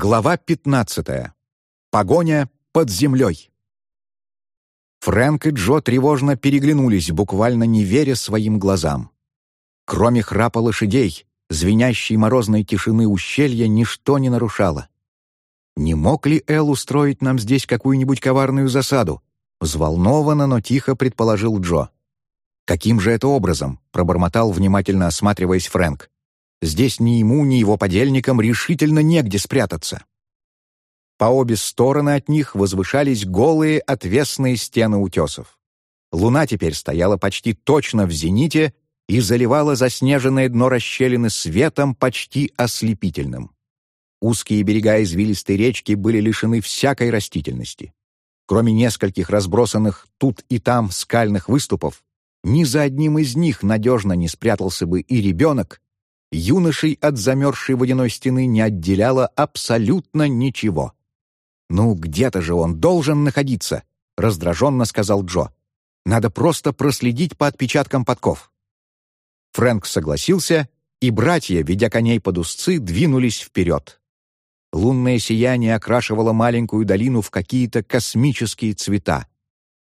Глава 15. Погоня под землей. Фрэнк и Джо тревожно переглянулись, буквально не веря своим глазам. Кроме храпа лошадей, звенящей морозной тишины ущелья ничто не нарушало. «Не мог ли Эл устроить нам здесь какую-нибудь коварную засаду?» Взволнованно, но тихо предположил Джо. «Каким же это образом?» — пробормотал, внимательно осматриваясь Фрэнк. Здесь ни ему, ни его подельникам решительно негде спрятаться. По обе стороны от них возвышались голые отвесные стены утесов. Луна теперь стояла почти точно в зените и заливала заснеженное дно расщелины светом почти ослепительным. Узкие берега извилистой речки были лишены всякой растительности. Кроме нескольких разбросанных тут и там скальных выступов, ни за одним из них надежно не спрятался бы и ребенок, юношей от замерзшей водяной стены не отделяло абсолютно ничего. «Ну, где-то же он должен находиться», — раздраженно сказал Джо. «Надо просто проследить по отпечаткам подков». Фрэнк согласился, и братья, ведя коней под узцы, двинулись вперед. Лунное сияние окрашивало маленькую долину в какие-то космические цвета.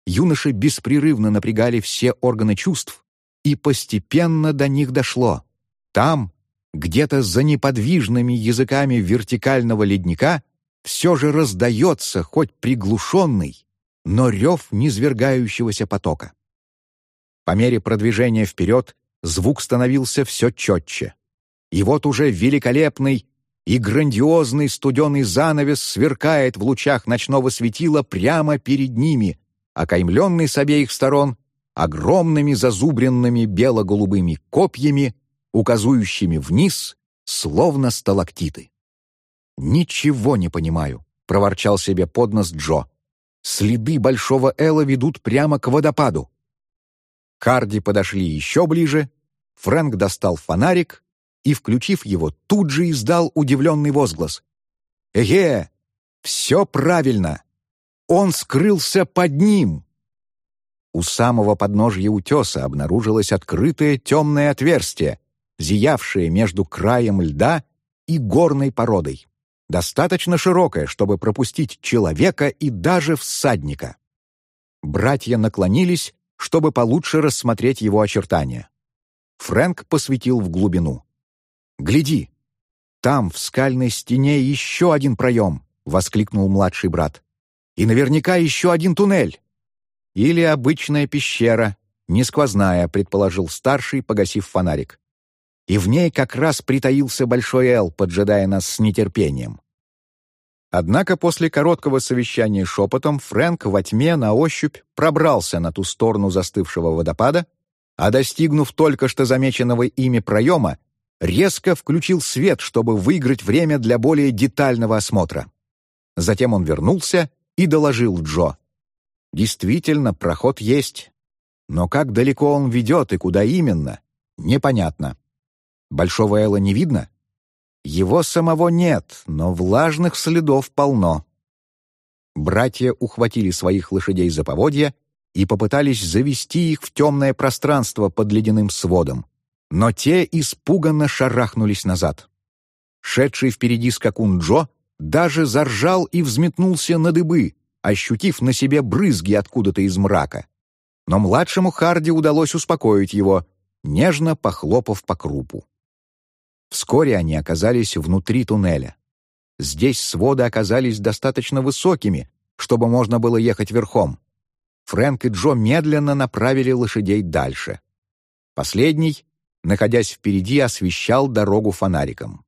Юноши беспрерывно напрягали все органы чувств, и постепенно до них дошло. Там, где-то за неподвижными языками вертикального ледника, все же раздается хоть приглушенный, но рев низвергающегося потока. По мере продвижения вперед звук становился все четче. И вот уже великолепный и грандиозный студеный занавес сверкает в лучах ночного светила прямо перед ними, окаймленный с обеих сторон огромными зазубренными бело-голубыми копьями указующими вниз, словно сталактиты. «Ничего не понимаю», — проворчал себе под нос Джо. «Следы Большого Эла ведут прямо к водопаду». Харди подошли еще ближе, Фрэнк достал фонарик и, включив его, тут же издал удивленный возглас. «Эге! Все правильно! Он скрылся под ним!» У самого подножья утеса обнаружилось открытое темное отверстие, зиявшее между краем льда и горной породой, достаточно широкое, чтобы пропустить человека и даже всадника. Братья наклонились, чтобы получше рассмотреть его очертания. Фрэнк посветил в глубину. «Гляди! Там, в скальной стене, еще один проем!» — воскликнул младший брат. «И наверняка еще один туннель!» «Или обычная пещера, не сквозная», — предположил старший, погасив фонарик и в ней как раз притаился Большой Эл, поджидая нас с нетерпением. Однако после короткого совещания шепотом Фрэнк во тьме на ощупь пробрался на ту сторону застывшего водопада, а достигнув только что замеченного ими проема, резко включил свет, чтобы выиграть время для более детального осмотра. Затем он вернулся и доложил Джо. Действительно, проход есть. Но как далеко он ведет и куда именно, непонятно. Большого Эла не видно? Его самого нет, но влажных следов полно. Братья ухватили своих лошадей за поводья и попытались завести их в темное пространство под ледяным сводом. Но те испуганно шарахнулись назад. Шедший впереди скакун Джо даже заржал и взметнулся на дыбы, ощутив на себе брызги откуда-то из мрака. Но младшему Харди удалось успокоить его, нежно похлопав по крупу. Вскоре они оказались внутри туннеля. Здесь своды оказались достаточно высокими, чтобы можно было ехать верхом. Фрэнк и Джо медленно направили лошадей дальше. Последний, находясь впереди, освещал дорогу фонариком.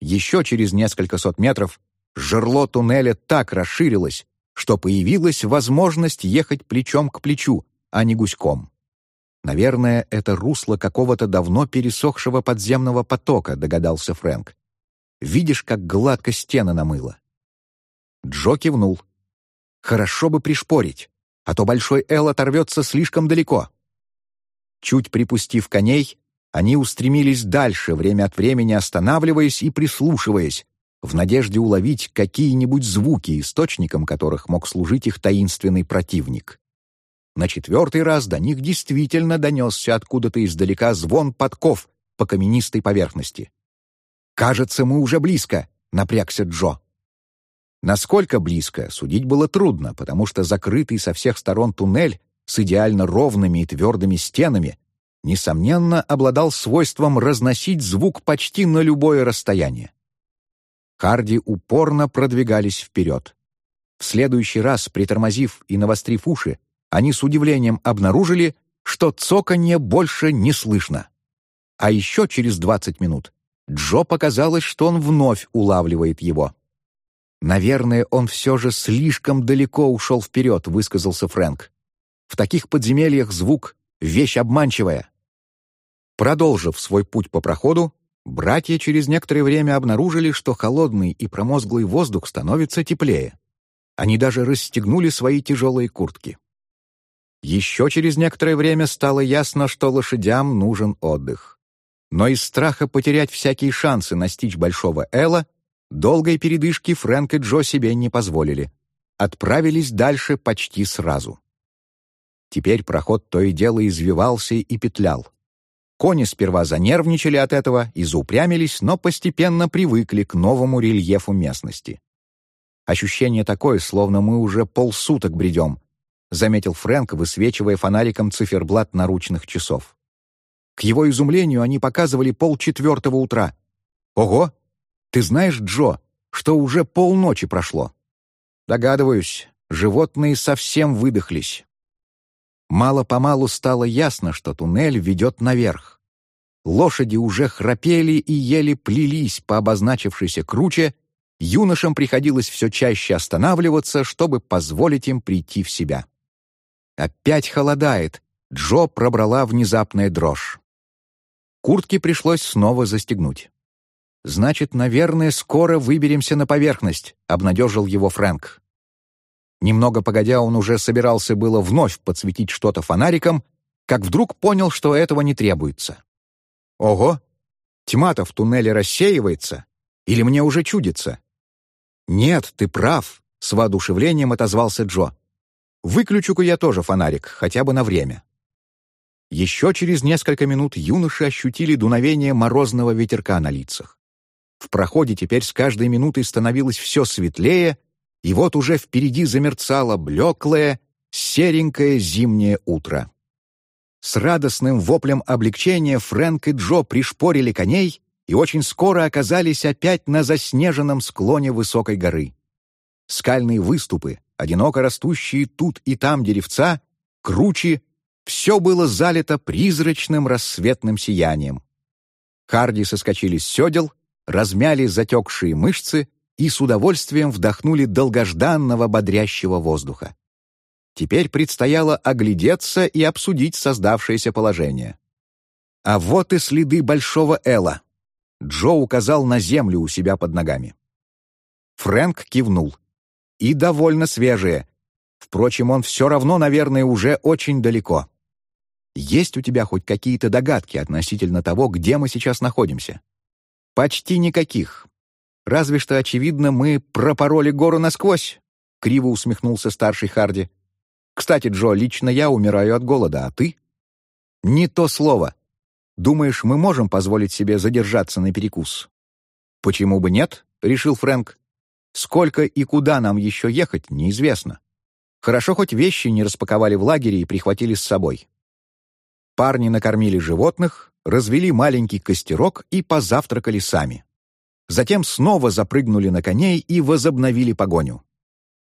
Еще через несколько сот метров жерло туннеля так расширилось, что появилась возможность ехать плечом к плечу, а не гуськом. Наверное, это русло какого-то давно пересохшего подземного потока, догадался Фрэнк. Видишь, как гладко стены намыло. Джо кивнул. Хорошо бы пришпорить, а то Большой Эл оторвется слишком далеко. Чуть припустив коней, они устремились дальше, время от времени останавливаясь и прислушиваясь, в надежде уловить какие-нибудь звуки, источником которых мог служить их таинственный противник. На четвертый раз до них действительно донесся откуда-то издалека звон подков по каменистой поверхности. «Кажется, мы уже близко», — напрягся Джо. Насколько близко, судить было трудно, потому что закрытый со всех сторон туннель с идеально ровными и твердыми стенами, несомненно, обладал свойством разносить звук почти на любое расстояние. Харди упорно продвигались вперед. В следующий раз, притормозив и навострив уши, они с удивлением обнаружили, что цоканье больше не слышно. А еще через двадцать минут Джо показалось, что он вновь улавливает его. «Наверное, он все же слишком далеко ушел вперед», — высказался Фрэнк. «В таких подземельях звук — вещь обманчивая». Продолжив свой путь по проходу, братья через некоторое время обнаружили, что холодный и промозглый воздух становится теплее. Они даже расстегнули свои тяжелые куртки. Еще через некоторое время стало ясно, что лошадям нужен отдых. Но из страха потерять всякие шансы настичь Большого Элла Долгой передышки Фрэнк и Джо себе не позволили. Отправились дальше почти сразу. Теперь проход то и дело извивался и петлял. Кони сперва занервничали от этого и заупрямились, но постепенно привыкли к новому рельефу местности. Ощущение такое, словно мы уже полсуток бредем, заметил Фрэнк, высвечивая фонариком циферблат наручных часов. К его изумлению они показывали полчетвертого утра. Ого, ты знаешь, Джо, что уже полночи прошло?» «Догадываюсь, животные совсем выдохлись». Мало-помалу стало ясно, что туннель ведет наверх. Лошади уже храпели и еле плелись по обозначившейся круче, юношам приходилось все чаще останавливаться, чтобы позволить им прийти в себя. Опять холодает, Джо пробрала внезапная дрожь. Куртки пришлось снова застегнуть. «Значит, наверное, скоро выберемся на поверхность», — обнадежил его Фрэнк. Немного погодя, он уже собирался было вновь подсветить что-то фонариком, как вдруг понял, что этого не требуется. «Ого! Тьма-то в туннеле рассеивается? Или мне уже чудится?» «Нет, ты прав», — с воодушевлением отозвался Джо. «Выключу-ка я тоже фонарик, хотя бы на время». Еще через несколько минут юноши ощутили дуновение морозного ветерка на лицах. В проходе теперь с каждой минутой становилось все светлее, и вот уже впереди замерцало блеклое, серенькое зимнее утро. С радостным воплем облегчения Фрэнк и Джо пришпорили коней и очень скоро оказались опять на заснеженном склоне высокой горы. Скальные выступы, одиноко растущие тут и там деревца, кручи — все было залито призрачным рассветным сиянием. Харди соскочили с седел размяли затекшие мышцы и с удовольствием вдохнули долгожданного бодрящего воздуха. Теперь предстояло оглядеться и обсудить создавшееся положение. А вот и следы Большого Эла. Джо указал на землю у себя под ногами. Фрэнк кивнул. И довольно свежие. Впрочем, он все равно, наверное, уже очень далеко. Есть у тебя хоть какие-то догадки относительно того, где мы сейчас находимся? «Почти никаких. Разве что, очевидно, мы пропороли гору насквозь», — криво усмехнулся старший Харди. «Кстати, Джо, лично я умираю от голода, а ты?» «Не то слово. Думаешь, мы можем позволить себе задержаться на перекус?» «Почему бы нет?» — решил Фрэнк. «Сколько и куда нам еще ехать, неизвестно. Хорошо, хоть вещи не распаковали в лагере и прихватили с собой». Парни накормили животных, развели маленький костерок и позавтракали сами. Затем снова запрыгнули на коней и возобновили погоню.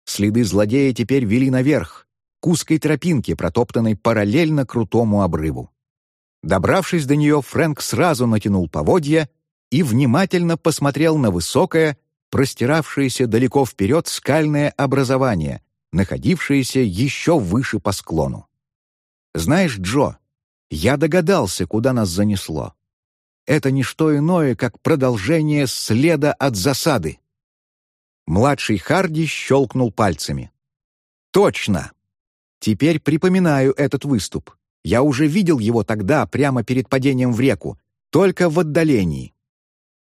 Следы злодея теперь вели наверх, к узкой тропинке, протоптанной параллельно крутому обрыву. Добравшись до нее, Фрэнк сразу натянул поводья и внимательно посмотрел на высокое, простиравшееся далеко вперед скальное образование, находившееся еще выше по склону. «Знаешь, Джо, я догадался, куда нас занесло. Это не что иное, как продолжение следа от засады. Младший Харди щелкнул пальцами. «Точно! Теперь припоминаю этот выступ. Я уже видел его тогда, прямо перед падением в реку, только в отдалении.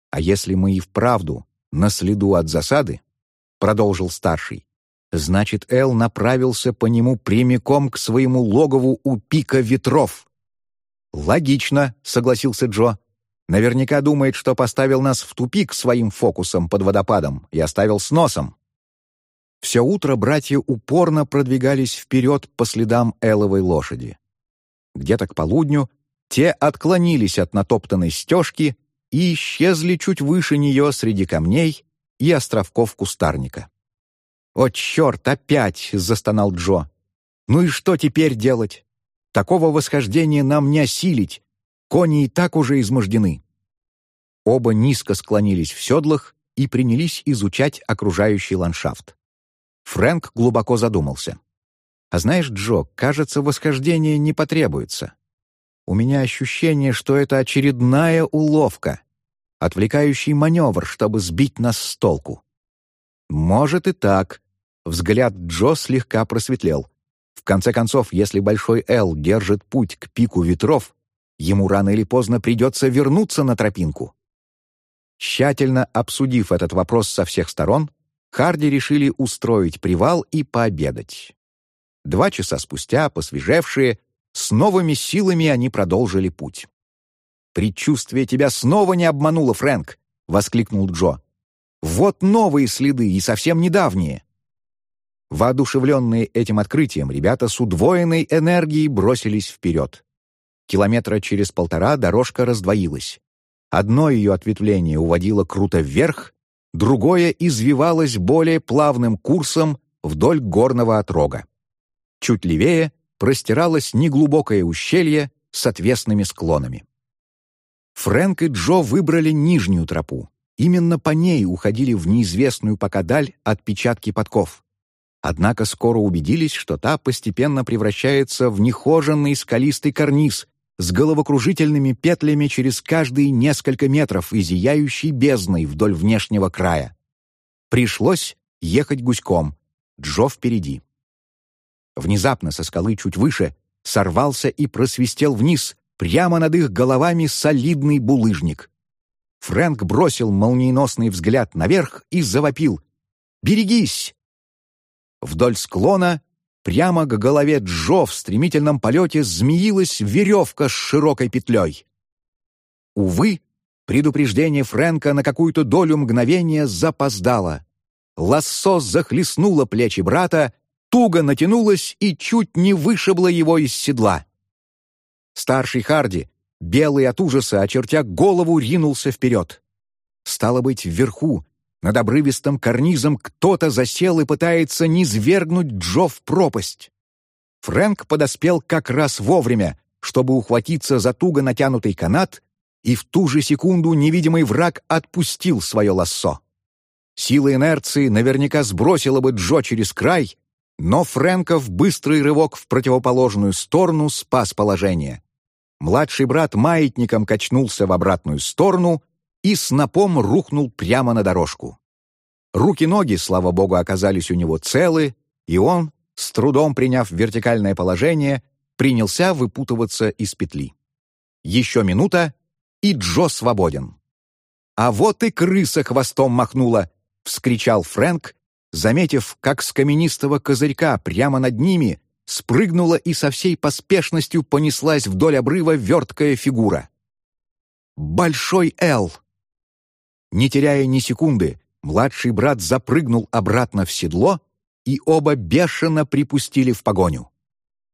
А если мы и вправду на следу от засады, — продолжил старший, — значит, Эл направился по нему прямиком к своему логову у пика ветров. «Логично», — согласился Джо. Наверняка думает, что поставил нас в тупик своим фокусом под водопадом и оставил с носом. Все утро братья упорно продвигались вперед по следам эловой лошади. Где-то к полудню те отклонились от натоптанной стежки и исчезли чуть выше нее среди камней и островков кустарника. «О, черт, опять!» — застонал Джо. «Ну и что теперь делать? Такого восхождения нам не осилить. Кони и так уже измождены». Оба низко склонились в седлах и принялись изучать окружающий ландшафт. Фрэнк глубоко задумался. «А знаешь, Джо, кажется, восхождение не потребуется. У меня ощущение, что это очередная уловка, отвлекающий маневр, чтобы сбить нас с толку». «Может и так», — взгляд Джо слегка просветлел. «В конце концов, если Большой Эл держит путь к пику ветров, ему рано или поздно придется вернуться на тропинку». Тщательно обсудив этот вопрос со всех сторон, Харди решили устроить привал и пообедать. Два часа спустя, посвежевшие, с новыми силами они продолжили путь. «Предчувствие тебя снова не обмануло, Фрэнк!» — воскликнул Джо. «Вот новые следы и совсем недавние!» Воодушевленные этим открытием, ребята с удвоенной энергией бросились вперед. Километра через полтора дорожка раздвоилась. Одно ее ответвление уводило круто вверх, другое извивалось более плавным курсом вдоль горного отрога. Чуть левее простиралось неглубокое ущелье с отвесными склонами. Фрэнк и Джо выбрали нижнюю тропу. Именно по ней уходили в неизвестную пока даль отпечатки подков. Однако скоро убедились, что та постепенно превращается в нехоженный скалистый карниз с головокружительными петлями через каждые несколько метров и зияющей бездной вдоль внешнего края. Пришлось ехать гуськом, Джо впереди. Внезапно со скалы чуть выше сорвался и просвистел вниз, прямо над их головами солидный булыжник. Фрэнк бросил молниеносный взгляд наверх и завопил «Берегись!». Вдоль склона Прямо к голове Джо в стремительном полете змеилась веревка с широкой петлей. Увы, предупреждение Фрэнка на какую-то долю мгновения запоздало. Лассо захлестнуло плечи брата, туго натянулось и чуть не вышибло его из седла. Старший Харди, белый от ужаса, очертя голову, ринулся вперед. Стало быть, вверху, над обрывистым карнизом кто-то засел и пытается низвергнуть Джо в пропасть. Фрэнк подоспел как раз вовремя, чтобы ухватиться за туго натянутый канат, и в ту же секунду невидимый враг отпустил свое лассо. Сила инерции наверняка сбросила бы Джо через край, но Фрэнков быстрый рывок в противоположную сторону спас положение. Младший брат маятником качнулся в обратную сторону и снопом рухнул прямо на дорожку. Руки-ноги, слава богу, оказались у него целы, и он, с трудом приняв вертикальное положение, принялся выпутываться из петли. Еще минута, и Джо свободен. «А вот и крыса хвостом махнула!» — вскричал Фрэнк, заметив, как с каменистого козырька прямо над ними спрыгнула и со всей поспешностью понеслась вдоль обрыва верткая фигура. «Большой Эл!» Не теряя ни секунды, младший брат запрыгнул обратно в седло, и оба бешено припустили в погоню.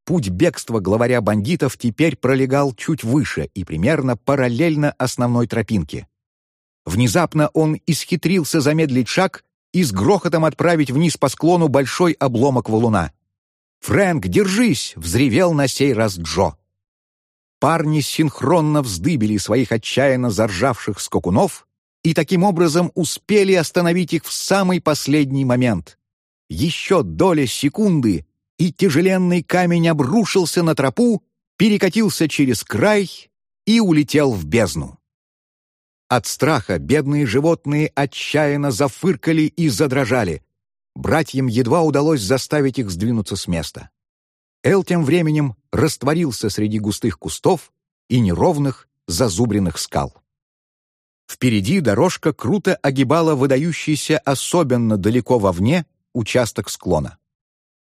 Путь бегства главаря бандитов теперь пролегал чуть выше и примерно параллельно основной тропинке. Внезапно он исхитрился замедлить шаг и с грохотом отправить вниз по склону большой обломок валуна. «Фрэнк, держись!» — взревел на сей раз Джо. Парни синхронно вздыбили своих отчаянно заржавших скакунов и таким образом успели остановить их в самый последний момент. Еще доля секунды, и тяжеленный камень обрушился на тропу, перекатился через край и улетел в бездну. От страха бедные животные отчаянно зафыркали и задрожали. Братьям едва удалось заставить их сдвинуться с места. Эл тем временем растворился среди густых кустов и неровных зазубренных скал. Впереди дорожка круто огибала выдающийся особенно далеко вовне участок склона.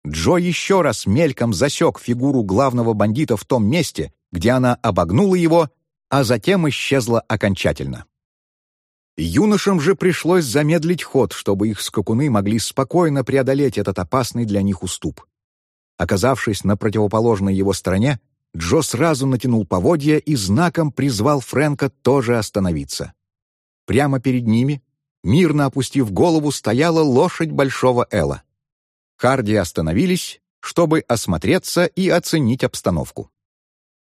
Джо еще раз мельком засек фигуру главного бандита в том месте, где она обогнула его а затем исчезла окончательно. Юношам же пришлось замедлить ход, чтобы их скакуны могли спокойно преодолеть этот опасный для них уступ. Оказавшись на противоположной его стороне, Джо сразу натянул поводья и знаком призвал Фрэнка тоже остановиться. Прямо перед ними, мирно опустив голову, стояла лошадь Большого Эла. Харди остановились, чтобы осмотреться и оценить обстановку.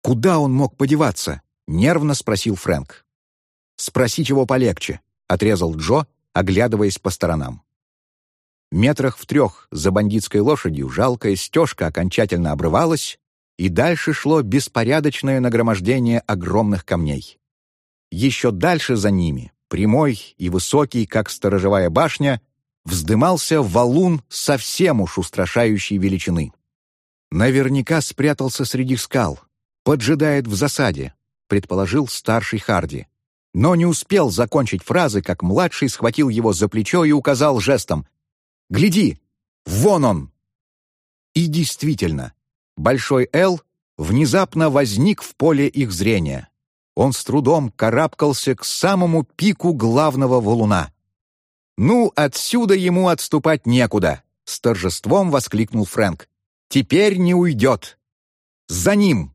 «Куда он мог подеваться?» — нервно спросил Фрэнк. «Спросить его полегче», — отрезал Джо, оглядываясь по сторонам. Метрах в трех за бандитской лошадью жалкая стежка окончательно обрывалась, и дальше шло беспорядочное нагромождение огромных камней. Еще дальше за ними, прямой и высокий, как сторожевая башня, вздымался валун совсем уж устрашающей величины. Наверняка спрятался среди скал, поджидает в засаде, предположил старший Харди. Но не успел закончить фразы, как младший схватил его за плечо и указал жестом «Гляди! Вон он!» И действительно, Большой Эл внезапно возник в поле их зрения. Он с трудом карабкался к самому пику главного валуна. «Ну, отсюда ему отступать некуда!» — с торжеством воскликнул Фрэнк. «Теперь не уйдет! За ним!»